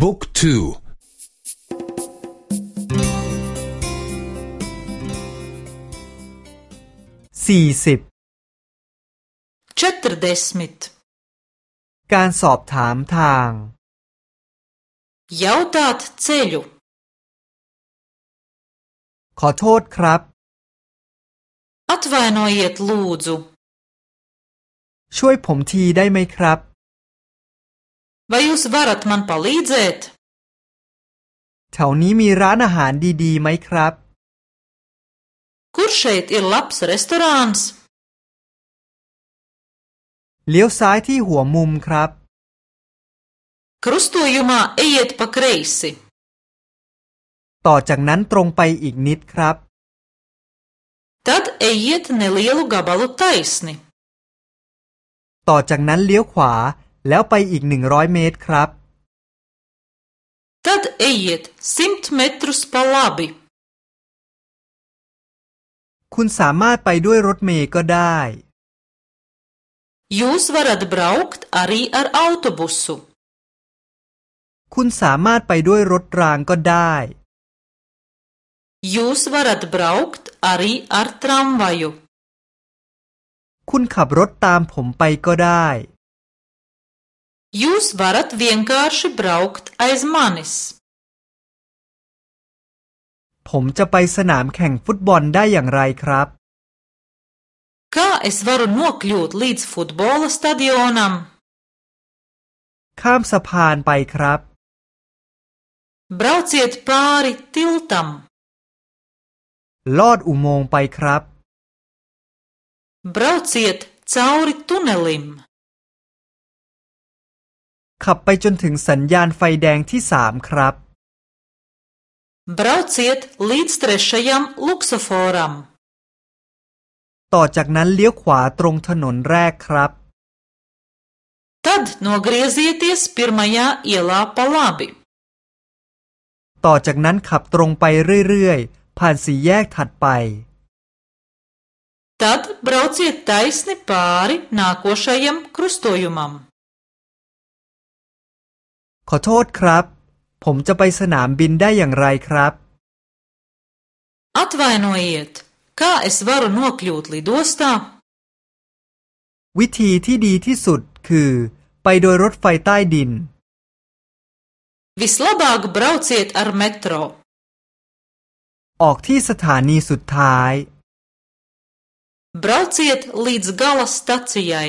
บุ๊กทูสี่สิบการสอบถามทาง jautāt ceļu ขอโทษครับ atvainojiet lūdzu ช่วยผมทีได้ไหมครับ vai jūs varat man palīdzēt แถวนี้มีร้านอาหารดีๆไหมครับ kur šeit ir labs restorāns เลี้ยวซ้ายที่หัวมุมครับ krustojumā ejiet pa kreisi ต่อจากนั้นตรงไปอีกนิดครับ tad ejiet nelielu gabalu taisni ต่อจากนั้นเลี้ยวขวา แล้วไปอีกหนึ่งร้อยเมตรครับ tad ejiet simt metrus pa labi คุณสามารถไปด้วยรถเมล์ก็ได้ Jūs varat braukt arī ar autobusu คุณสามารถไปด้วยรถรางก็ได้ Jūs varat braukt arī ar tramvaju คุณขับรถตามผมไปก็ได้ Jūs varat vienkārši braukt aiz manis ผมจะไปสนามแข่งฟุตบอลได้อย่างไรครับ Kā es varu nokļūt līdz futbola stadionam? ข้ามสะพานไปครับ Brauciet pāri tiltam. ลอดอุโมงค์ไปครับ Brauciet cauri tunelim. ขับไปจนถึงสัญญาณไฟแดงที่สามครับ Brauciet līdz trešajam luksuforam. ต่อจากนั้นเลี้ยวขวาตรงถนนแรกครับ Tad nogriezieties pirmajā ielā pa labi. ต่อจากนั้นขับตรงไปเรื่อยๆ ผ่านสี่แยกถัดไป Tad brauciet taisni pāri nākošajam krustojumam. ขอโทษครับ ผมจะไปสนามบินได้อย่างไรครับ Atvainojiet, kā es varu nokļūt lidostā? วิธีที่ดีที่สุดคือ ไปโดยรถไฟใต้ดิน Vislabāk brauciet ar metro. ออกที่สถานีสุดท้าย Brauciet līdz gala stacijai.